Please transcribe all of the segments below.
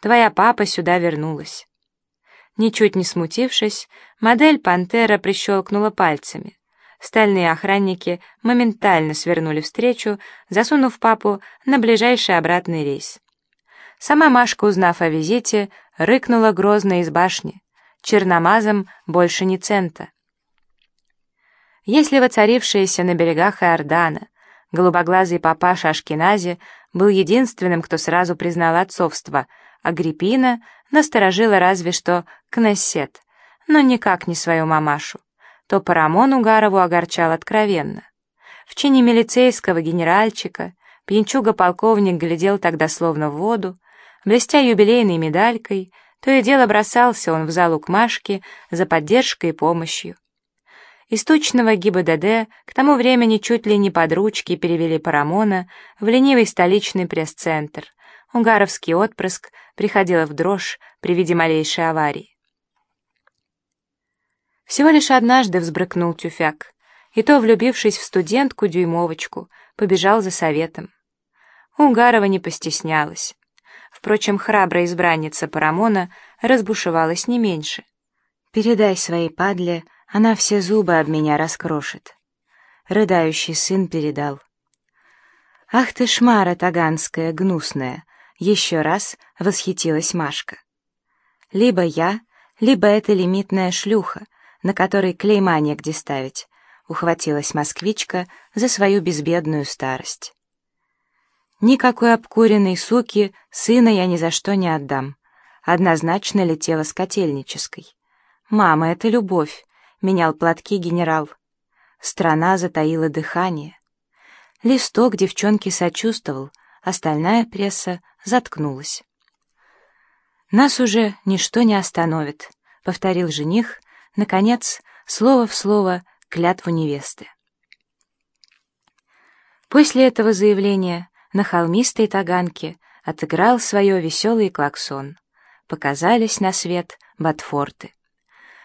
твоя папа сюда вернулась». Ничуть не смутившись, модель «Пантера» прищелкнула пальцами. Стальные охранники моментально свернули встречу, засунув папу на ближайший обратный рейс. Сама Машка, узнав о визите, рыкнула грозно из башни. Черномазом больше ни цента. Если воцарившаяся на берегах Иордана голубоглазый папаша Ашкенази был единственным, кто сразу признал отцовство, Агриппина насторожила разве что Кнессет, но никак не свою мамашу то Парамон Угарову огорчал откровенно. В чине милицейского генеральчика пьянчуга-полковник глядел тогда словно в воду, блестя юбилейной медалькой, то и дело бросался он в залу к Машке за поддержкой и помощью. Из тучного ГИБДД к тому времени чуть ли не под ручки перевели Парамона в ленивый столичный пресс-центр. Угаровский отпрыск приходила в дрожь при виде малейшей аварии. Всего лишь однажды взбрыкнул тюфяк, и то, влюбившись в студентку-дюймовочку, побежал за советом. Угарова не постеснялась. Впрочем, храбрая избранница Парамона разбушевалась не меньше. «Передай своей падле, она все зубы об меня раскрошит». Рыдающий сын передал. «Ах ты шмара таганская, гнусная!» Еще раз восхитилась Машка. «Либо я, либо эта лимитная шлюха, на который клейма негде ставить, ухватилась москвичка за свою безбедную старость. Никакой обкуренной суки сына я ни за что не отдам. Однозначно летела с котельнической. «Мама, это любовь», — менял платки генерал. Страна затаила дыхание. Листок девчонки сочувствовал, остальная пресса заткнулась. «Нас уже ничто не остановит», — повторил жених, наконец, слово в слово клятву невесты. После этого заявления на холмистой таганке отыграл свое веселый клаксон. Показались на свет ботфорты.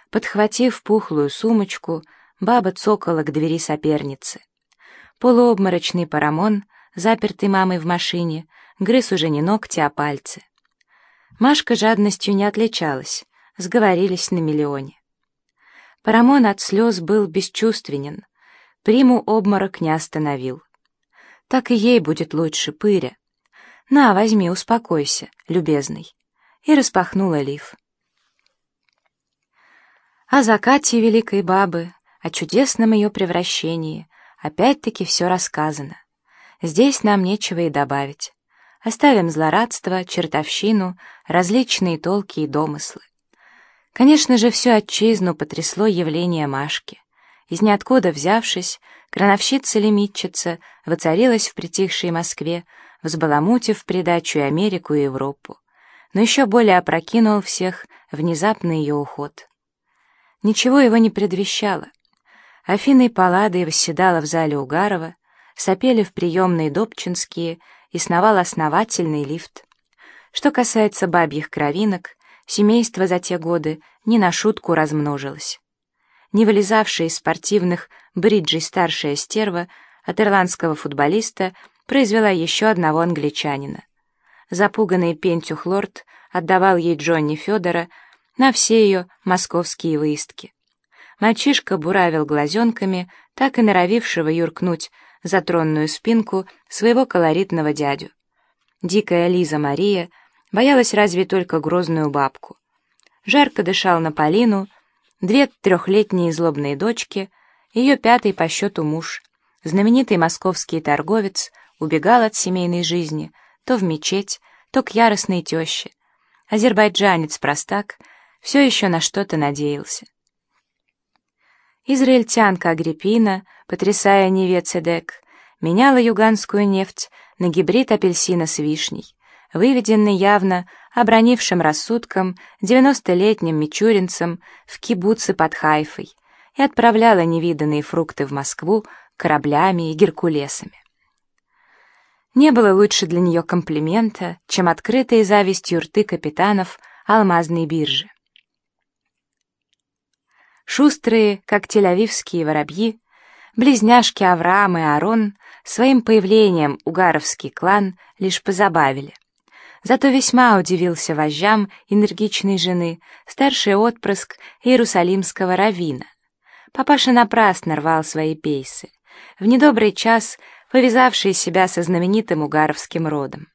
Подхватив пухлую сумочку, баба цокала к двери соперницы. Полуобморочный парамон, запертый мамой в машине, грыз уже не ногти, а пальцы. Машка жадностью не отличалась, сговорились на миллионе. Парамон от слез был бесчувственен, приму обморок не остановил. Так и ей будет лучше, пыря. На, возьми, успокойся, любезный. И распахнула лиф. О закате великой бабы, о чудесном ее превращении, опять-таки все рассказано. Здесь нам нечего и добавить. Оставим злорадство, чертовщину, различные толки и домыслы. Конечно же, всю отчизну потрясло явление Машки. Из ниоткуда взявшись, крановщица-лимитчица воцарилась в притихшей Москве, взбаламутив придачу и Америку и Европу. Но еще более опрокинул всех внезапный ее уход. Ничего его не предвещало. Афиной Палладой восседала в зале Угарова, сопели в приемные Добчинские и сновал основательный лифт. Что касается бабьих кровинок, семейство за те годы не на шутку размножилось. Не вылезавшая из спортивных бриджей старшая стерва от ирландского футболиста произвела еще одного англичанина. Запуганный Пентюх Лорд отдавал ей Джонни Федора на все ее московские выездки. Мальчишка буравил глазенками, так и норовившего юркнуть за тронную спинку своего колоритного дядю. Дикая Лиза Мария — Боялась разве только грозную бабку. Жарко дышал на Полину, две трехлетние злобные дочки, ее пятый по счету муж, знаменитый московский торговец, убегал от семейной жизни то в мечеть, то к яростной теще. Азербайджанец-простак все еще на что-то надеялся. Израильтянка Агриппина, потрясая Неве Цедек, меняла юганскую нефть на гибрид апельсина с вишней выведенный явно обронившим рассудком девяностолетним мичуринцем в кибуце под Хайфой и отправляла невиданные фрукты в Москву кораблями и геркулесами. Не было лучше для нее комплимента, чем открытые завистью рты капитанов алмазной биржи. Шустрые, как тель-авивские воробьи, близняшки Авраам и Аарон своим появлением угаровский клан лишь позабавили. Зато весьма удивился вожжам энергичной жены, старший отпрыск иерусалимского равина. Папаша напрасно рвал свои пейсы. В недобрый час повязавший себя со знаменитым угаровским родом.